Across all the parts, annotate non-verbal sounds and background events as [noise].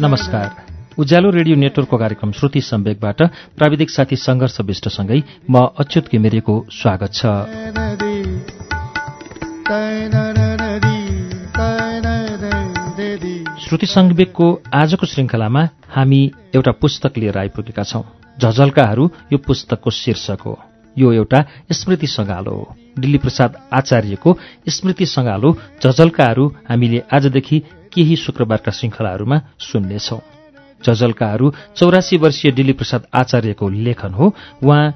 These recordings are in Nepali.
नमस्कार। उज्यालो रेडियो नेटवर्कको कार्यक्रम श्रुति सम्वेकबाट प्राविधिक साथी सङ्घर्ष विष्टसँगै म अच्युत घिमिरेको स्वागत छ। श्रुति सम्वेकको आजको श्रृङ्खलामा हामी एउटा पुस्तक लिएर आइपुगेका छौं। झझल्काहरू यो पुस्तकको शीर्षक हो। यो एउटा स्मृति सङ्गालो हो। दिल्ली प्रसाद आचार्यको स्मृति सङ्गालो झझल्काहरू हामीले आजदेखि केही शुक्रबारका श्रृङ्खलाहरूमा सुन्नेछौं। झझल्काहरू चौरासी वर्षीय दिल्ली प्रसाद आचार्यको लेखन हो। उहाँ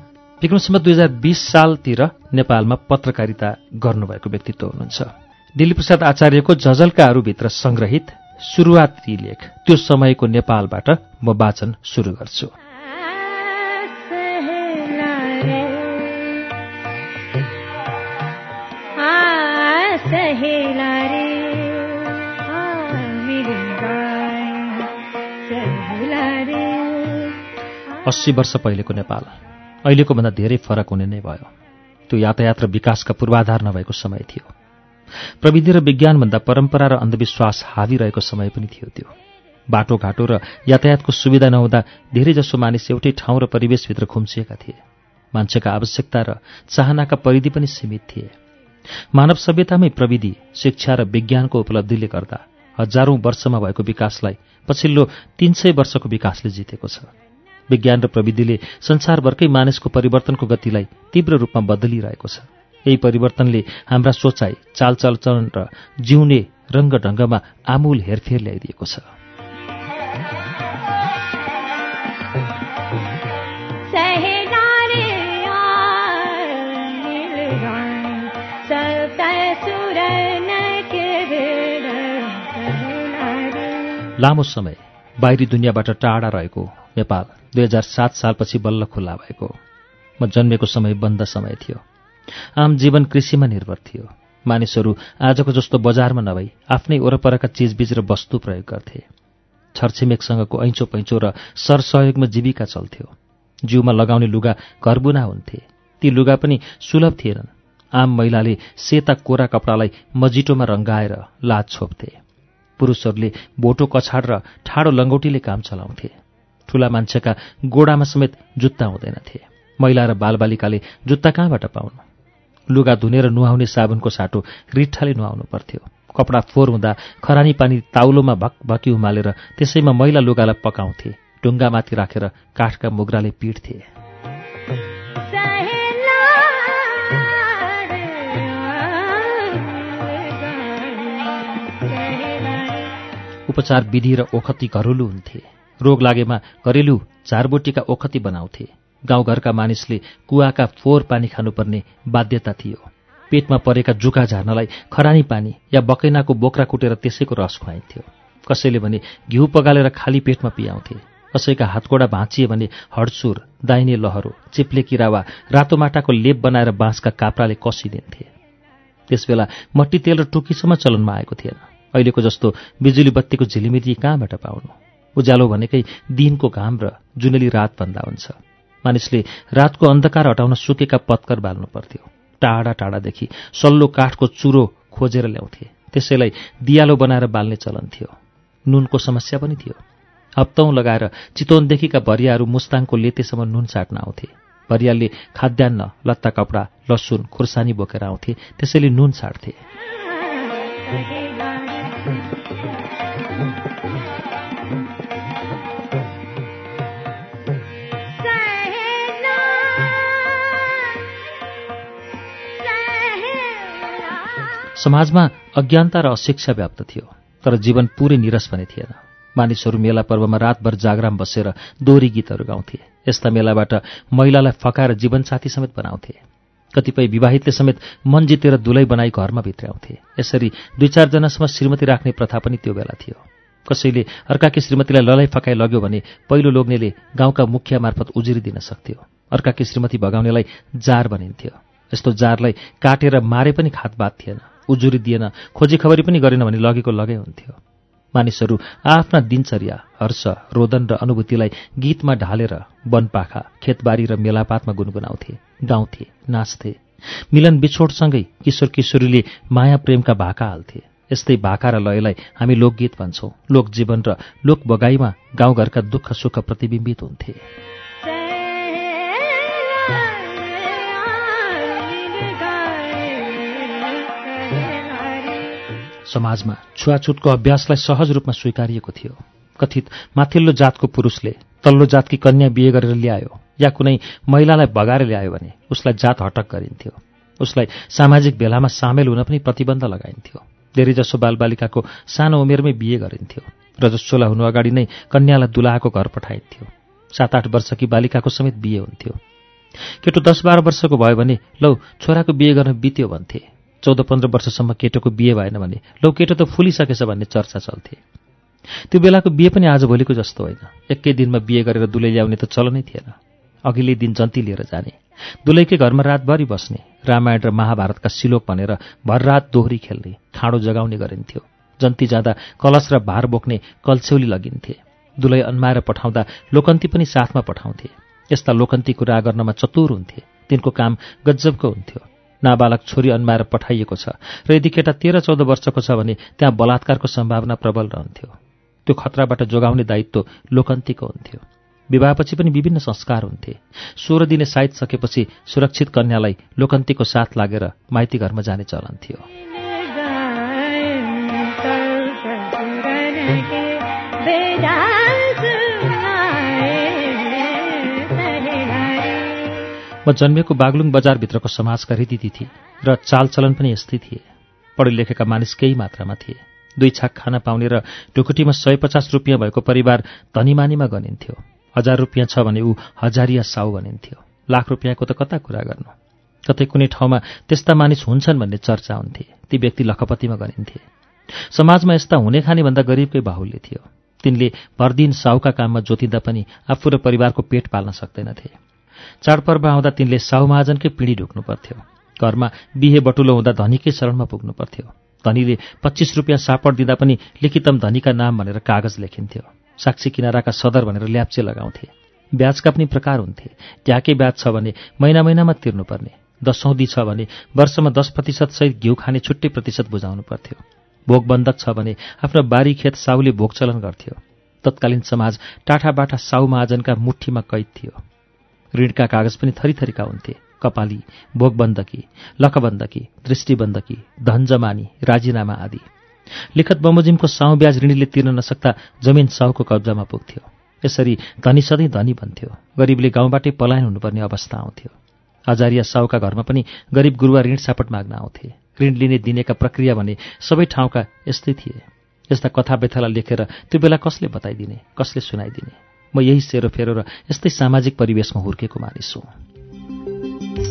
विक्रमसम्म दुई हजार बिस सालतिर नेपालमा पत्रकारिता गर्नुभएको व्यक्तित्व हुनुहुन्छ। दिल्ली प्रसाद आचार्यको झझल्काहरूभित्र संग्रहित सुरुवाती लेख। त्यो समयको नेपालबाट म वाचन सुरु गर्छु। अस्सी वर्ष पहिलेको नेपाल। अहिलेको भन्दा धेरै फरक हुने नै भयो। त्यो यातायात र विकासका पूर्वाधार नभएको समय थियो। प्रविधि र विज्ञानभन्दा परम्परा र अन्धविश्वास हावी रहेको समय पनि थियो त्यो। बाटोघाटो र यातायातको सुविधा नहुँदा धेरैजसो मानिस एउटै ठाउँ र परिवेशभित्र खुम्सिएका थिए। मान्छेका आवश्यकता र चाहनाका परिधि पनि सीमित थिए। मानव सभ्यतामै प्रविधि शिक्षा र विज्ञानको उपलब्धिले गर्दा हजारौं वर्षमा भएको विकासलाई पछिल्लो तीन सय वर्षको विकासले जितेको छ। विज्ञान र प्रविधिले संसारभरकै मानिसको परिवर्तनको गतिलाई तीव्र रूपमा बदलिरहेको छ। यही परिवर्तनले हाम्रा सोचाइ चालचलचलन र जिउने रङ्गढङ्गमा आमूल हेरफेर ल्याइदिएको छ। लामो समय बाहिरी दुनियाँबाट टाढा रहेको नेपाल दुई हजार सात सालपछि बल्ल खुल्ला भएको। म जन्मेको समय बन्द समय थियो। आम जीवन कृषिमा निर्भर थियो। मानिसहरू आजको जस्तो बजारमा नभई आफ्नै वरपरका चिजबिज र वस्तु प्रयोग गर्थे। छरछिमेकसँगको ऐँचो पैँचो र सरसहयोगमा जीविका चल्थ्यो। जिउमा लगाउने लुगा घरबुना हुन्थे। ती लुगा पनि सुलभ थिएनन्। आम महिलाले सेता कोरा कपडालाई मजिटोमा रङ्गाएर लाज छोप्थे। पुरुषहरूले बोटो कछाड र ठाडो लङ्गौटीले काम चलाउँथे। ठूला मान्छेका गोडामा समेत जुत्ता हुँदैनथे। महिला र बालबालिकाले जुत्ता कहाँबाट पाउनु? लुगा धुनेर नुहाउने साबुनको साटो रिठ्ठाले नुहाउनु पर्थ्यो। कपडा फोहोर हुँदा खरानी पानी ताउलोमा भकभकी उमालेर त्यसैमा मैला लुगालाई पकाउँथे। ढुङ्गामाथि राखेर काठका मुग्राले पिट्थे। उपचार विधि र ओखती घरेलु हुन्थे। रोग लागेमा घरेलु झारबोटीका ओखती बनाउँथे। गाउँघरका मानिसले कुवाका फोहोर पानी खानुपर्ने बाध्यता थियो। पेटमा परेका जुका झार्नलाई खरानी पानी या बकैनाको बोक्रा कुटेर त्यसैको रस खुवाइन्थ्यो। कसैले भने घिउ पगालेर खाली पेटमा पियाउँथे। कसैका हातकोडा भाँचिए भने हडचुर दाहिने लहरो चिप्ले किरा वा रातो माटाको लेप बनाएर बाँसका काप्राले कसिदिन्थे। त्यसबेला मट्टी तेल र टुकीसम्म चलनमा आएको थिएन। अहिलेको जस्तो बिजुली बत्तीको झिलिमिली कहाँबाट पाउनु? उज्यालो भनेकै दिनको घाम र जुनेली रात भन्दा हुन्छ। मानिसले रातको अन्धकार हटाउन सुकेका पत्कर बाल्नु पर्थ्यो। टाढा टाढादेखि सल्लो काठको चुरो खोजेर ल्याउँथे। त्यसैलाई दियालो बनाएर बाल्ने चलन थियो। नुनको समस्या पनि थियो। हप्तौँ लगाएर चितवनदेखिका भरियाहरू मुस्ताङको लेतेसम्म नुन साट्न आउँथे। भरियालले खाद्यान्न लत्ता कपडा लसुन खुर्सानी बोकेर आउँथे। त्यसैले नुन साट्थे। समाजमा अज्ञानता र अशिक्षा व्याप्त थियो तर जीवन पूरै निरस भने थिएन। मानिसहरू मेला पर्वमा रातभर जागराम बसेर दोहोरी गीतहरू गाउँथे। यस्ता मेलाबाट महिलालाई फकाएर जीवनसाथी समेत बनाउँथे। कतिपय विवाहितले समेत मन जितेर दुलै बनाई घरमा भित्र्याउँथे। यसरी दुई चारजनासम्म श्रीमती राख्ने प्रथा पनि त्यो बेला थियो। कसैले अर्काकी श्रीमतीलाई ललाइ फकाइ लग्यो भने पहिलो लोग्नेले गाउँका मुखिया मार्फत उजुरी दिन सक्थ्यो। अर्काकी श्रीमती भगाउनेलाई जार भनिन्थ्यो। यस्तो जारलाई काटेर मारे पनि खातबात थिएन। उजुरी दिएन खोजी खबरी पनि गरेन भने लगेको लगै हुन्थ्यो। मानिसहरू आफ्ना दिनचर्या हर्ष रोदन र अनुभूतिलाई गीतमा ढालेर वनपाखा खेतबारी र मेलापातमा गुनगुनाउँथे गाउँथे नाच्थे। मिलन बिछोडसँगै किशोर किशोरीले माया प्रेमका भाका हाल्थे। यस्तै भाका र लयलाई हामी लोकगीत भन्छौँ। लोकजीवन र लोकबगाईमा गाउँघरका दुःख सुख प्रतिबिम्बित हुन्थे। समाजमा छुवाछुतको अभ्यासलाई सहज रूपमा स्वीकारिएको थियो। कथित माथिल्लो जातको पुरुषले तल्लो जातकी कन्या बिहे गरेर ल्यायो या कुनै महिलालाई बगाएर ल्यायो भने उसलाई जात हटक गरिन्थ्यो। उसलाई सामाजिक भेलामा सामेल हुन पनि प्रतिबन्ध लगाइन्थ्यो। धेरैजसो बालबालिकाको सानो उमेरमै बिहे गरिन्थ्यो रजस्वला हुनु अगाडि नै कन्यालाई दुलाहाको घर पठाइन्थ्यो। सात आठ वर्षकी बालिकाको समेत बिहे हुन्थ्यो। केटो दस बाह्र वर्षको भयो भने लौ छोराको बिहे गर्न बित्यो भन्थे। चौध पन्ध्र वर्षसम्म केटोको बिहे भएन भने लौ केटो त फुलिसकेछ भन्ने चर्चा चल्थे त्यो बेलाको बिहे पनि आजभोलिको जस्तो होइन। एकै दिनमा बिहे गरेर दुलै ल्याउने त चलनै थिएन। अघिल्लै दिन जन्ती लिएर जाने। दुलैकै घरमा रातभरि बस्ने। रामायण र महाभारतका सिलोक भनेर भररात दोहोरी खेल्ने खाँडो जगाउने गरिन्थ्यो। जन्ती जाँदा कलश र भार बोक्ने कल्छ्यौली लगिन्थे। दुलै अन्माएर पठाउँदा लोकन्ती पनि साथमा पठाउँथे। यस्ता लोकन्ती कुरा गर्नमा चतुर हुन्थे। तिनको काम गज्जबको हुन्थ्यो। नाबालक छोरी अन्माएर पठाइएको छ र यदि केटा तेह्र चौध वर्षको छ भने त्यहाँ बलात्कारको सम्भावना प्रबल रहन्थ्यो। त्यो खतराबाट जोगाउने दायित्व लोकन्तीको हुन्थ्यो। विवाहपछि पनि विभिन्न संस्कार हुन्थे। सोह्र दिने साइत सकेपछि सुरक्षित कन्यालाई लोकन्तीको साथ लागेर माइती घरमा जाने चलन थियो। म जन्मेको बागलुङ बजारभित्रको समाजका रीतिथिति र चालचलन पनि यस्तै थिए। पढे लेखेका मानिस केही मात्रामा थिए। दुई छाक खान पाउने र ढुकुटीमा सय पचास रुपियाँ भएको परिवार धनीमानीमा गनिन्थ्यो। हजार रुपियाँ छ भने ऊ हजारिया साउ भनिन्थ्यो लाख रुपियाँको त कता कुरा गर्नु? कतै कुनै ठाउँमा त्यस्ता मानिस हुन्छन् भन्ने चर्चा हुन्थे ती व्यक्ति लखपतिमा गनिन्थे। समाजमा यस्ता हुने खाने भन्दा गरिबकै बाहुल्य थियो। तिनले भरदिन साहुका काममा जोतिँदा पनि आफू र परिवारको पेट पाल्न सक्दैनथे। चाडपर्व आउँदा तिनले साहु महाजनकै पिँढी ढुक्नु पर्थ्यो। घरमा बिहे बटुलो हुँदा धनीकै शरणमा पुग्नु पर्थ्यो। धनीले पच्चिस रुपियाँ सापड दिँदा पनि लिखितम धनीका नाम भनेर कागज लेखिन्थ्यो। साक्षी किनाराका सदर भनेर ल्याप्चे लगाउँथे। ब्याजका पनि प्रकार हुन्थे। ट्याके ब्याज छ भने महिना महिनामा तिर्नुपर्ने। दसौँदी छ भने वर्षमा दस प्रतिशत सहित घिउ खाने छुट्टै प्रतिशत बुझाउनु पर्थ्यो। भोगबन्धक छ भने आफ्नो बारी खेत साउले भोगचलन गर्थ्यो। तत्कालीन समाज टाठाबाटा साउ महाजनका मुठीमा कैद थियो। ऋणका कागज पनि थरीथरीका हुन्थे। कपाली भोगबन्दकी लकबन्दकी दृष्टिबन्दकी धनजमानी राजीनामा आदि। लिखत बमोजिमको साउ ब्याज ऋणीले तिर्न नसक्दा जमिन साउको कब्जामा पुग्थ्यो। यसरी धनी सधैँ धनी बन्थ्यो। गरिबले गाउँबाटै पलायन हुनुपर्ने अवस्था आउँथ्यो। हजारिया साउका घरमा पनि गरिब गुरुवा ऋण सापट माग्न आउँथे। ऋण लिने दिनेका प्रक्रिया भने सबै ठाउँका यस्तै थिए। यस्ता कथा व्यथालाई लेखेर त्यो बेला कसले बताइदिने कसले सुनाइदिने? म यही सेरोफेरो र यस्तै सामाजिक परिवेशमा हुर्केको मानिस हुँ।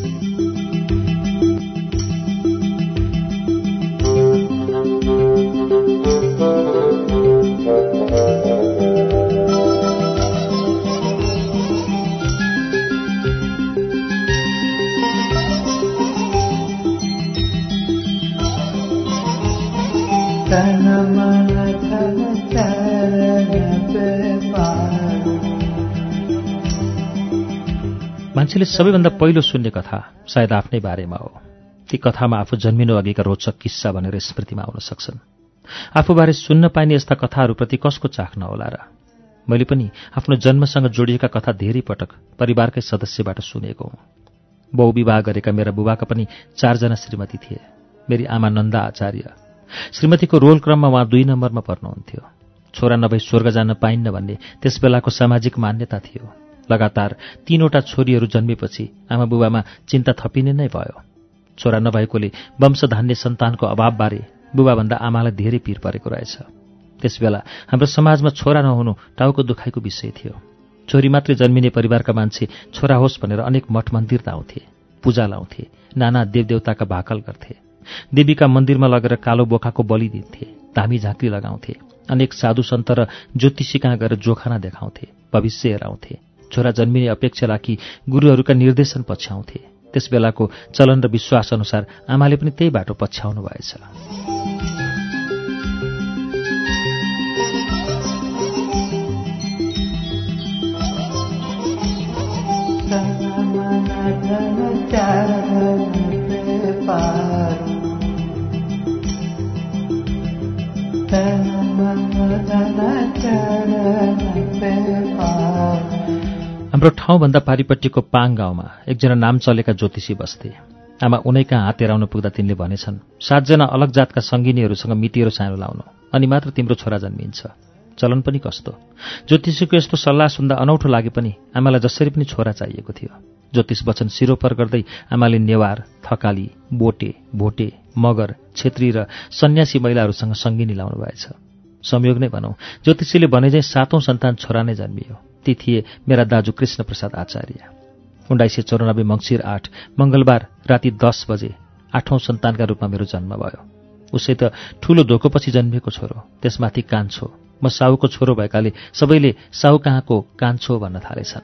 मान्छेले सबैभन्दा पहिलो सुन्ने कथा सायद आफ्नै बारेमा हो। ती कथामा आफू जन्मिनु अघिका रोचक किस्सा भनेर स्मृतिमा आउन सक्छन्। आफूबारे सुन्न पाइने यस्ता कथाहरूप्रति कसको चाख नहोला र? मैले पनि आफ्नो जन्मसँग जोडिएका कथा धेरै पटक परिवारकै सदस्यबाट सुनेको हुँ। बहु विवाह गरेका मेरा बुबाका पनि चारजना श्रीमती थिए। मेरी आमा नन्दा आचार्य। श्रीमतीको रोल क्रममा उहाँ दुई नम्बरमा पर्नुहुन्थ्यो। छोरा नभई स्वर्ग जान पाइन्न भन्ने त्यस बेलाको सामाजिक मान्यता थियो। लगातार तीनवटा छोरीहरू जन्मेपछि आमा बुबामा चिन्ता थपिने नै भयो। छोरा नभएकोले वंशधान्य सन्तानको अभावबारे बुबाभन्दा आमालाई धेरै पिर परेको रहेछ। त्यसबेला हाम्रो समाजमा छोरा नहुनु टाउको दुखाइको विषय थियो। छोरी मात्रै जन्मिने परिवारका मान्छे छोरा होस् भनेर अनेक मठ मन्दिर आउँथे पूजा लाउँथे नाना देवदेवताका भाकल गर्थे। देवीका मन्दिरमा लगेर कालो बोकाको बलि दिन्थे धामी झाँक्री लगाउँथे अनेक साधु सन्त र ज्योतिषी कहाँ गएर जोखाना देखाउँथे भविष्य हेराउँथे। छोरा जन्मिने अपेक्षा राखी गुरुहरूका निर्देशन पछ्याउँथे त्यस बेलाको चलन र विश्वास अनुसार आमाले पनि त्यही बाटो पछ्याउनु भएछ हाम्रो ठाउँभन्दा पारिपट्टिको पाङ गाउँमा एकजना नाम चलेका ज्योतिषी बस्थे। आमा उनै कहाँ हात हेराउन पुग्दा तिनले भनेछन् सातजना अलग जातका सङ्गिनीहरूसँग मितिएर सानो लाउनु अनि मात्र तिम्रो छोरा जन्मिन्छ। चलन पनि कस्तो? ज्योतिषीको यस्तो सल्लाह सुन्दा अनौठो लागे पनि आमालाई जसरी पनि छोरा चाहिएको थियो। ज्योतिष वचन सिरोपर गर्दै आमाले नेवार थकाली बोटे भोटे मगर छेत्री र सन्यासी महिलाहरूसँग सङ्गिनी लाउनु भएछ संयोग नै भनौँ ज्योतिषीले भने चाहिँ सातौं सन्तान छोरा नै जन्मियो। ती थिए मेरा दाजु कृष्ण प्रसाद आचार्य। उन्नाइस सय चौरानब्बे मङ्सिर आठ मङ्गलबार राति दस बजे आठौं सन्तानका रूपमा मेरो जन्म भयो। उसै त ठूलो धोकोपछि जन्मिएको छोरो त्यसमाथि कान्छो। म साहुको छोरो भएकाले सबैले साहु कहाँको कान्छो भन्न थालेछन्।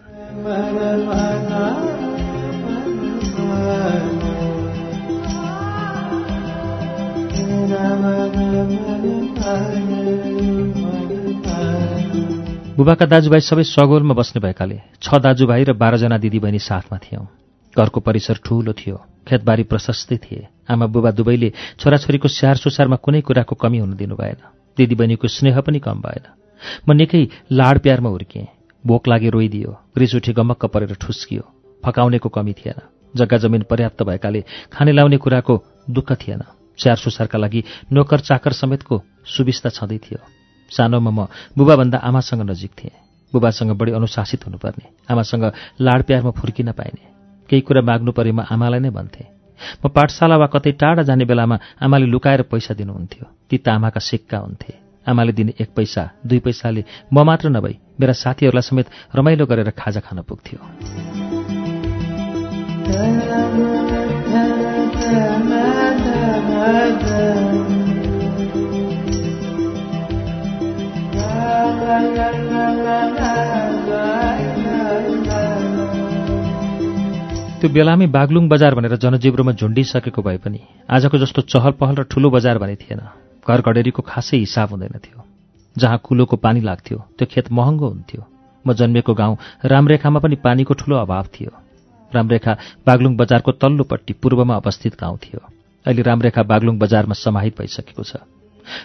बुबाका दाजुभाइ सबै सगोलमा बस्ने भएकाले छ दाजुभाइ र बाह्रजना दिदीबहिनी साथमा थियौँ। घरको परिसर ठूलो थियो। खेतबारी प्रशस्तै थिए। आमा बुबा दुवैले छोराछोरीको स्याहार सुसारमा कुनै कुराको कमी हुन दिनु भएन दिदीबहिनीको स्नेह पनि कम भएन। म निकै लाड प्यारमा हुर्किएँ। भोक लागे रोइदियो। रिस उठी गमक्क परेर ठुस्कियो। फकाउनेको कमी थिएन। जग्गा जमिन पर्याप्त भएकाले खाने लाउने कुराको दुःख थिएन। स्याहार सुसारका लागि नोकर चाकर समेतको सुविस्ता छँदै थियो। सानोमा म बुबाभन्दा आमासँग नजिक थिएँ। बुबासँग बढी अनुशासित हुनुपर्ने। आमासँग लाड प्यारमा फुर्किन पाइने। केही कुरा माग्नु परेमा आमालाई नै भन्थे। म पाठशाला वा कतै टाढा जाने बेलामा आमाले लुकाएर पैसा दिनुहुन्थ्यो। ती त आमाका सिक्का हुन्थे। आमाले दिने एक पैसा दुई पैसाले म मात्र नभई मेरा साथीहरूलाई समेत रमाइलो गरेर खाजा खान पुग्थ्यो। त्यो बेलामै बागलुङ बजार भनेर जनजीव्रोमा झुन्डिसकेको भए पनि आजको जस्तो चहल पहल र ठूलो बजार भने थिएन। घर घडेरीको खासै हिसाब हुँदैन थियो। जहाँ कुलोको पानी लाग्थ्यो त्यो खेत महँगो हुन्थ्यो। म जन्मेको गाउँ रामरेखामा पनि पानीको ठूलो अभाव थियो। रामरेखा बागलुङ बजारको तल्लोपट्टि पूर्वमा अवस्थित गाउँ थियो। अहिले रामरेखा बागलुङ बजारमा समाहित भइसकेको छ।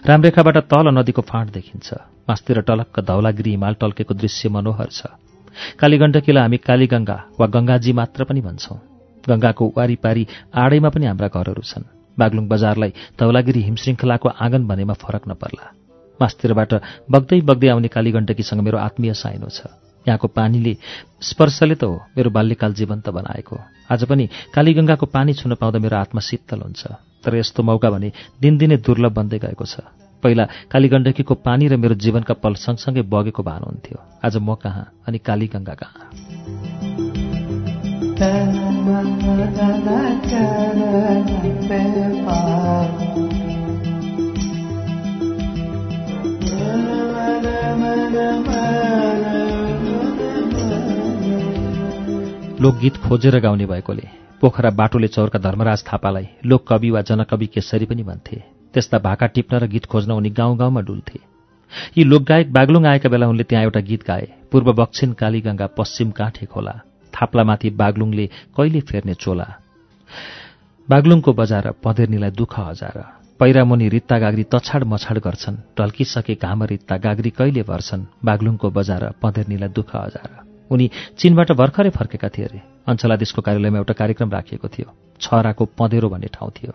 रामरेखाबाट तल नदीको फाँट देखिन्छ। मास्तिर टलक्क धौलागिरी हिमाल टल्केको दृश्य मनोहर छ। कालीगण्डकीलाई हामी कालीगङ्गा वा गङ्गाजी मात्र पनि भन्छौँ। गङ्गाको वारिपारी आडैमा पनि हाम्रा घरहरू छन्। बागलुङ बजारलाई धौलागिरी हिमश्रृङ्खलाको आँगन भनेमा फरक नपर्ला। मास्तिरबाट बग्दै बग्दै आउने कालीगण्डकीसँग मेरो आत्मीय साइनो छ। यहाँको पानीले स्पर्शले त हो मेरो बाल्यकाल जीवन्त बनाएको आज पनि कालीगङ्गाको पानी छुन पाउँदा मेरो आत्मा शीतल हुन्छ। तर यस्तो मौका भने दिनदिनै दुर्लभ बन्दै गएको छ। पहिला कालीगण्डकीको पानी र मेरो जीवनका पल सँगसँगै बगेको भान हुन्थ्यो। आज म कहाँ अनि कालीगङ्गा कहाँ? लोकगीत खोजेर गाउने भएकोले पोखरा बाटोले चौरका धर्मराज थापालाई लोककवि वा जनकवि केसरी पनि भन्थे। त्यस्ता भाका टिप्न र गीत खोज्न उनी गाउँ गाउँमा डुल्थे। यी लोकगायक बागलुङ आएका बेला उनले त्यहाँ एउटा गीत गाए पूर्व बक्सिन कालीगङ्गा पश्चिम काँठे खोला। थाप्लामाथि बागलुङले कहिले फेर्ने चोला? बागलुङको बजार पँधेर्नीलाई दुःख हजार। पैरामुनि रित्ता गाग्री तछाड मछाड गर्छन् ढल्किसके घाम रित्ता गाग्री कहिले भर्छन्? बागलुङको बजार पँधेर्नीलाई दुःख हजार। उनी चीनबाट भर्खरै फर्केका थिए अरे अञ्चलाधीशको कार्यालयमा एउटा कार्यक्रम राखिएको थियो। छहराको पँधेरो भन्ने ठाउँ थियो।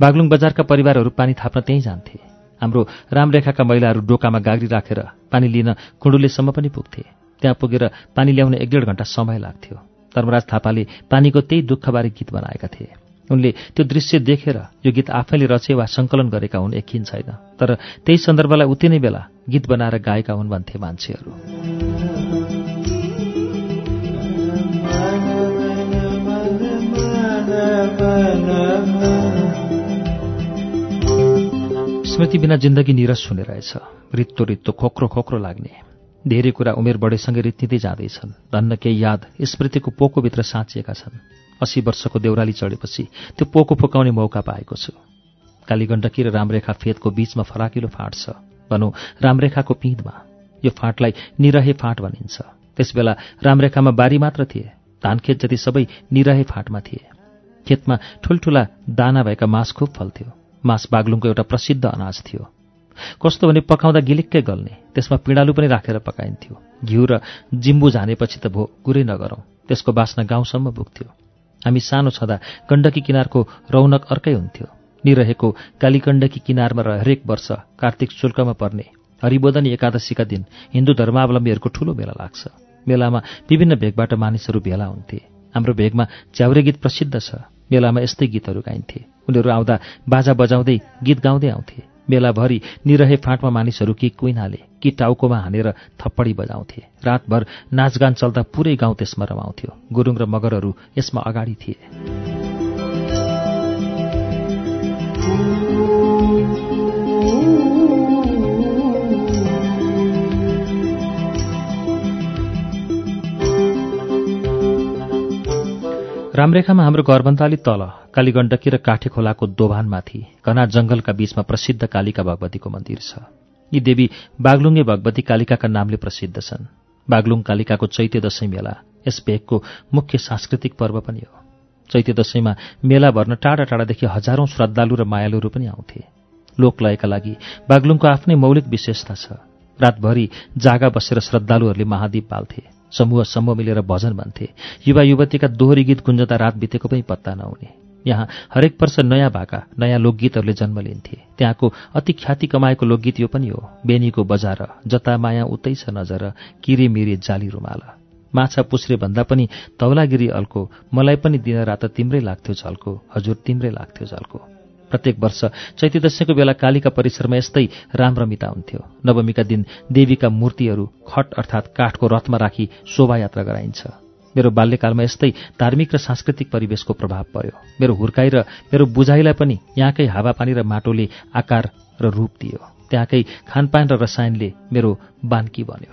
बागलुङ बजारका परिवारहरू पानी थाप्न त्यहीँ जान्थे। हाम्रो रामरेखाका महिलाहरू डोकामा गाग्री राखेर पानी लिन कुण्डुलेसम्म पनि पुग्थे। त्यहाँ पुगेर पानी ल्याउन एक डेढ घन्टा समय लाग्थ्यो। धर्मराज थापाले पानीको त्यही दुःखबारे गीत बनाएका थिए। उनले त्यो दृश्य देखेर यो गीत आफैले रचे वा सङ्कलन गरेका हुन् यकिन छैन। तर त्यही सन्दर्भलाई उति नै बेला गीत बनाएर गाएका हुन् भन्थे मान्छेहरू। स्मृति बिना जिन्दगी निरस हुने रहेछ। रित्तो रित्तो खोक्रो खोक्रो लाग्ने। धेरै कुरा उमेर बढेसँगै रित्तिँदै जाँदैछन्। धन्न केही याद स्मृतिको पोकोभित्र साँचिएका छन्। अस्सी वर्षको देउराली चढेपछि त्यो पोको फुकाउने मौका पाएको छु। कालीगण्डकी र रामरेखा फेदको बीचमा फराकिलो फाँट छ। भनौँ रामरेखाको पिँधमा। यो फाँटलाई निरहे फाँट भनिन्छ। त्यसबेला रामरेखामा बारी मात्र थिए। धानखेत जति सबै निरहे फाँटमा थिए। खेतमा ठुल्ठुला दाना भएका मास खुब फल्थ्यो मास बागलुङको एउटा प्रसिद्ध अनाज थियो। कस्तो भने पकाउँदा गिलिक्कै गल्ने त्यसमा पिँडालु पनि राखेर पकाइन्थ्यो। घिउ र जिम्बु झानेपछि त भो कुरै नगरौँ त्यसको बास्ना गाउँसम्म पुग्थ्यो। हामी सानो छँदा गण्डकी किनारको रौनक अर्कै हुन्थ्यो। निरहेको कालीगण्डकी किनारमा हरेक वर्ष कार्तिक शुल्कमा पर्ने हरिबोधनी एकादशीका दिन हिन्दू धर्मावलम्बीहरूको ठूलो मेला लाग्छ। मेलामा विभिन्न भेगबाट मानिसहरू भेला हुन्थे। हाम्रो भेगमा च्याउरे गीत प्रसिद्ध छ। मेलामा यस्तै गीतहरू गाइन्थे। उनीहरू आउँदा बाजा बजाउँदै गीत गाउँदै आउँथे। मेलाभरि निरहे फाँटमा मानिसहरू कि कुइनाले कि टाउकोमा हानेर थप्पडी बजाउँथे। रातभर नाचगान चल्दा पुरै गाउँ त्यसमा रमाउँथ्यो। गुरुङ र मगरहरू यसमा अगाडि थिए। रामरेखामा हाम्रो घरभन्दा तल कालीगण्डकी र काठे खोलाको दोभानमाथि घना जङ्गलका बीचमा प्रसिद्ध कालिका भगवतीको मन्दिर छ। यी देवी बागलुङे भगवती कालिकाका नामले प्रसिद्ध छन्। बागलुङ कालिकाको चैत्य दशैं मेला यस भेगको मुख्य सांस्कृतिक पर्व पनि हो। चैत्य दशैंमा मेला भर्न टाढा टाढादेखि हजारौं श्रद्धालु र मायालुहरू पनि आउँथे। लोकलयका लागि बागलुङको आफ्नै मौलिक विशेषता छ। रातभरि जागा बसेर श्रद्धालुहरूले महादीप बाल्थे। समूह समूह मिलेर भजन भन्थे। युवा युवतीका दोहोरी गीत गुन्जदा रात बितेको पनि पत्ता नहुने। यहाँ हरेक वर्ष नयाँ भाका नयाँ लोकगीतहरूले जन्म लिन्थे। त्यहाँको अति ख्याति कमाएको लोकगीत यो पनि हो। बेनीको बजार जता माया उतै छ नजर किरिमिरी जाली रुमाल। माछा पुस्रे भन्दा पनि तौलागिरी अल्को मलाई पनि दिन रात तिम्रै लाग्थ्यो झल्को। हजुर तिम्रै लाग्थ्यो झल्को। प्रत्येक वर्ष चैत्य दशैंको बेला कालीका परिसरमा यस्तै रामरमिता हुन्थ्यो। नवमीका दिन देवीका मूर्तिहरू खट अर्थात् काठको रथमा राखी शोभायात्रा गराइन्छ। मेरो बाल्यकालमा यस्तै धार्मिक र सांस्कृतिक परिवेशको प्रभाव पर्यो। मेरो हुर्काई र मेरो बुझाइलाई पनि यहाँकै हावापानी र माटोले आकार र रूप दियो। त्यहाँकै खानपान र रसायनले मेरो बान्की बन्यो।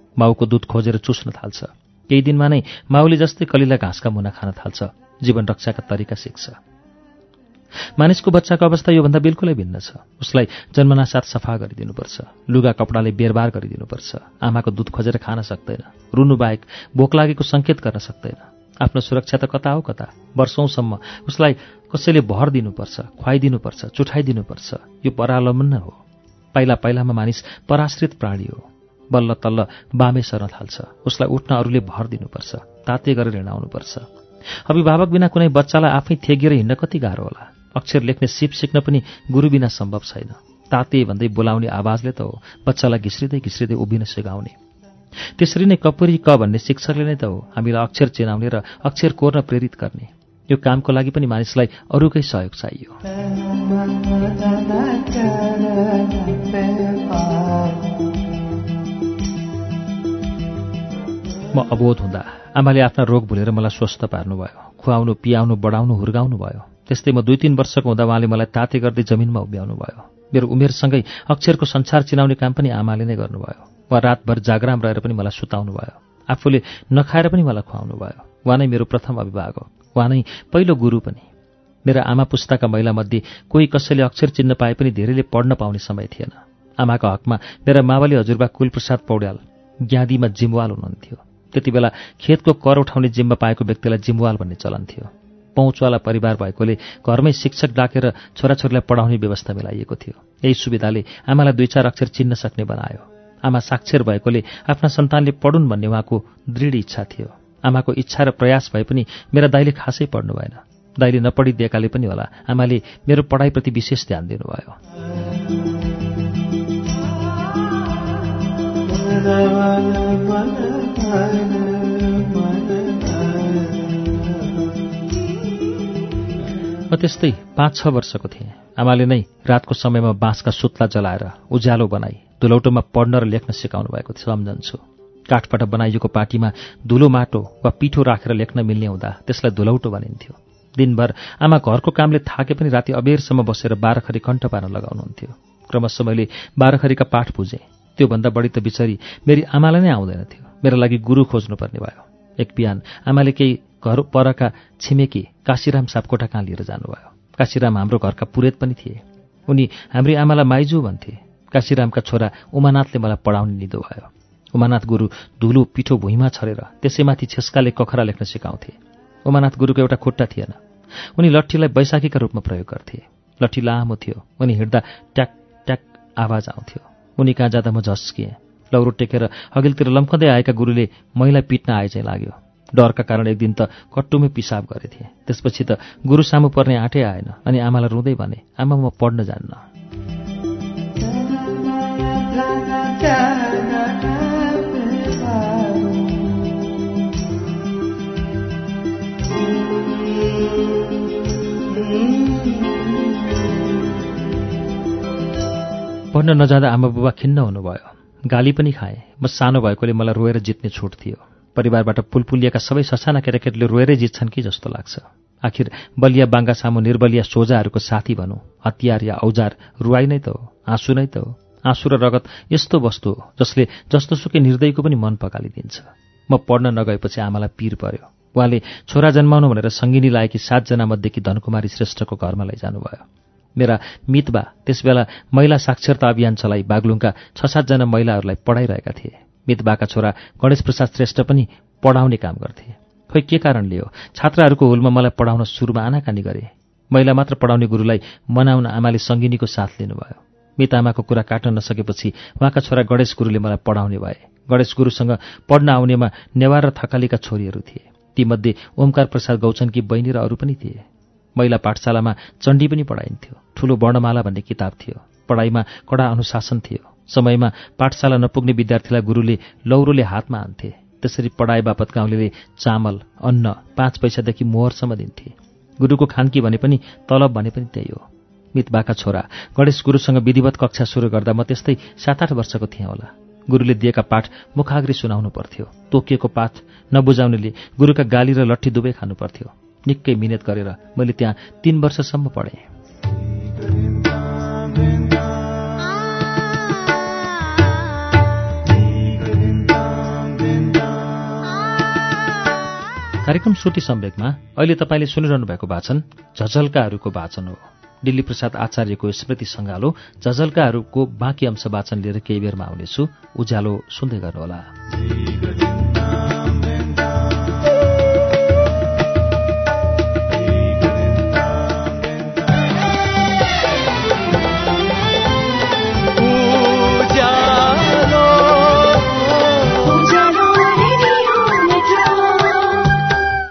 माउको दुध खोजेर चुस्न थाल्छ। केही दिनमा नै माउले जस्तै कलिला घाँसका मुना खान थाल्छ। जीवन रक्षाका तरिका सिक्छ। मानिसको बच्चाको अवस्था योभन्दा बिल्कुलै भिन्न छ। उसलाई जन्मनासाथ सफा गरिदिनुपर्छ। लुगा कपडाले बेरबार गरिदिनुपर्छ। आमाको दुध खोजेर खान सक्दैन। रुनु बाहेक भोक लागेको सङ्केत गर्न सक्दैन। आफ्नो सुरक्षा त कता हो कता? वर्षौंसम्म उसलाई कसैले भर दिनुपर्छ खुवाइदिनुपर्छ चुठाइदिनुपर्छ। यो परालम्बन हो। पाइला पाइलामा मानिस पराश्रित प्राणी हो। बल्ल तल्ल बामे सर्न थाल्छ। उसलाई उठ्न अरूले भर दिनुपर्छ ताते गरेर हिँडाउनुपर्छ। अभिभावक बिना कुनै बच्चालाई आफै थेगिएर हिँड्न कति गाह्रो होला। अक्षर लेख्ने सिप सिक्न पनि गुरु बिना सम्भव छैन। ताते भन्दै बोलाउने आवाजले त हो बच्चालाई घिस्रिँदै घिस्रिँदै उभिन सिकाउने। त्यसरी नै कपुरी क भन्ने शिक्षकले नै त हो हामीलाई अक्षर चिनाउने र अक्षर कोर्न प्रेरित गर्ने। यो कामको लागि पनि मानिसलाई अरूकै सहयोग चाहियो। [laughs] म अबोध हुँदा आमाले आफ्ना रोग भुलेर मलाई स्वस्थ पार्नुभयो। खुवाउनु पियाउनु बढाउनु हुर्गाउनु भयो। त्यस्तै म दुई तिन वर्षको हुँदा उहाँले मलाई ताते गर्दै जमिनमा उभ्याउनु भयो। मेरो उमेरसँगै अक्षरको संसार चिनाउने काम पनि आमाले नै गर्नुभयो। उहाँ रातभर जागराम रहेर पनि मलाई सुताउनु भयो। आफूले नखाएर पनि मलाई खुवाउनु भयो। उहाँ नै मेरो प्रथम अभिभावक। उहाँ नै पहिलो गुरु पनि। मेरा आमा पुस्ताका महिलामध्ये कोही कसैले अक्षर चिन्न पाए पनि धेरैले पढ्न पाउने समय थिएन। आमाको हकमा मेरा मावली हजुरबा कुलप्रसाद पौड्याल ज्ञादीमा जिम्वाल हुनुहुन्थ्यो। त्यति बेला खेतको कर उठाउने जिम्मा पाएको व्यक्तिलाई जिम्वाल भन्ने चलन थियो। पहुँचवाला परिवार भएकोले घरमै शिक्षक डाकेर छोराछोरीलाई पढाउने व्यवस्था मिलाइएको थियो। यही सुविधाले आमालाई दुई चार अक्षर चिन्न सक्ने बनायो। आमा साक्षर भएकोले आफ्ना सन्तानले पढुन् भन्ने उहाँको दृढ इच्छा थियो। आमाको इच्छा र प्रयास भए पनि मेरा दाइले खासै पढ्नु भएन। दाइले नपढिदिएकाले पनि होला आमाले मेरो पढाइप्रति विशेष ध्यान दिनुभयो। म त्यस्तै पाँच छ वर्षको थिएँ। आमाले नै रातको समयमा बाँसका सुत्ला जलाएर उज्यालो बनाई धुलौटोमा पढ्न र लेख्न सिकाउनु भएको सम्झन्छु काठबाट बनाइएको पाटीमा धुलो माटो वा पिठो राखेर लेख्न मिल्ने हुँदा त्यसलाई धुलौटो भनिन्थ्यो। दिनभर आमा घरको कामले थाके पनि राति अबेरसम्म बसेर बाह्रखरी कण्ठ पार्न लगाउनुहुन्थ्यो। क्रमशः मैले बाह्रखरीका पाठ बुझेँ। त्योभन्दा बढी त बिचरी मेरी आमालाई नै आउँदैन थियो। मेरा लागि गुरु खोज्नुपर्ने भयो। एक बिहान आमाले केही घर परका छिमेकी काशीराम सापकोटा कहाँ लिएर जानुभयो। काशीराम हाम्रो घरका पुरेत पनि थिए। उनी हाम्री आमालाई माइजू भन्थे। काशीरामका छोरा उमानाथले मलाई पढाउने निदो भयो। उमानाथ गुरु धुलो पिठो भुइँमा छरेर त्यसैमाथि छेस्काले कखरा लेख्न सिकाउँथे। उमानाथ गुरुको एउटा खुट्टा थिएन। उनी लट्ठीलाई बैशाखीका रूपमा प्रयोग गर्थे। लट्ठी लामो थियो। उनी हिँड्दा ट्याक ट्याक आवाज आउँथ्यो। उनी कहाँ जाँदा म झस्किएँ। लौरो टेकेर अघिल्तिर लम्कँदै आएका गुरुले मैलाई पिट्न आए चाहिँ लाग्यो। डरका कारण एक दिन त कट्टुमै पिसाब गरेथे। त्यसपछि त गुरु सामु पर्ने आँटै आएन अनि आमालाई रुँदै भने आमा म पढ्न जान्न। पढ्न नजाँदा आमा बुबा खिन्न हुनुभयो। गाली पनि खाएँ। म सानो भएकोले मलाई रोएर जित्ने छुट थियो। परिवारबाट पुलपुलिएका सबै ससाना केटाकेटीले रोएरै जित्छन् कि जस्तो लाग्छ। आखिर बलिया बाङ्गा सामु निर्बलिया सोझाहरूको साथी भनौँ। हतियार या औजार रुवाई नै त हो आँसु नै त हो। आँसु र रगत यस्तो वस्तु हो जसले जस्तोसुकै निर्दयको पनि मन पकालिदिन्छ। म पढ्न नगएपछि आमालाई पीर पर्यो। उहाँले छोरा जन्माउनु भनेर सङ्गिनी लाएकी सातजना मध्येकी धनकुमारी श्रेष्ठको घरमा लैजानुभयो। मेरा मितबा त्यसबेला महिला साक्षरता अभियान चलाई बागलुङका छ सातजना महिलाहरूलाई पढाइरहेका थिए। मितबाका छोरा गणेश प्रसाद श्रेष्ठ पनि पढाउने काम गर्थे। खोइ के कारणले हो? छात्राहरूको हुलमा मलाई पढाउन सुरुमा आनाकानी गरे। महिला मात्र पढाउने गुरुलाई मनाउन आमाले सङ्गिनीको साथ लिनुभयो। मित आमाको कुरा काट्न नसकेपछि उहाँका छोरा गणेश गुरुले मलाई पढाउने भए। गणेश गुरुसँग पढ्न आउनेमा नेवार र थकालीका छोरीहरू थिए। तीमध्ये ओमकार प्रसाद गौचनकी बहिनी र अरू पनि थिए। महिला पाठशालामा चण्डी पनि पढाइन्थ्यो। ठूलो वर्णमाला भन्ने किताब थियो। पढाइमा कडा अनुशासन थियो। समयमा पाठशाला नपुग्ने विद्यार्थीलाई गुरुले लौरोले हातमा हान्थे त्यसरी पढाइ बापत गाउँले चामल अन्न पाँच पैसादेखि मोहरसम्म दिन्थे। गुरुको खान्की भने पनि तलब भने पनि त्यही हो। मितबाका छोरा गणेश गुरुसँग विधिवत कक्षा सुरु गर्दा म त्यस्तै सात आठ वर्षको थिएँ होला। गुरुले दिएका पाठ मुखाग्री सुनाउनु पर्थ्यो। तोकिएको पाठ नबुझाउनेले गुरुका गाली र लट्ठी दुवै खानु पर्थ्यो निकै मिहिनेत गरेर मैले त्यहाँ तीन वर्षसम्म पढेँ। कार्यक्रम श्रुति सम्वेकमा अहिले तपाईँले सुनिरहनु भएको वाचन झझल्काहरूको वाचन हो। दिल्ली प्रसाद आचार्यको स्मृति सङ्गालो झझल्काहरूको बाँकी अंश वाचन लिएर केही बेरमा आउनेछु। उज्यालो सुन्दै गर्नुहोला।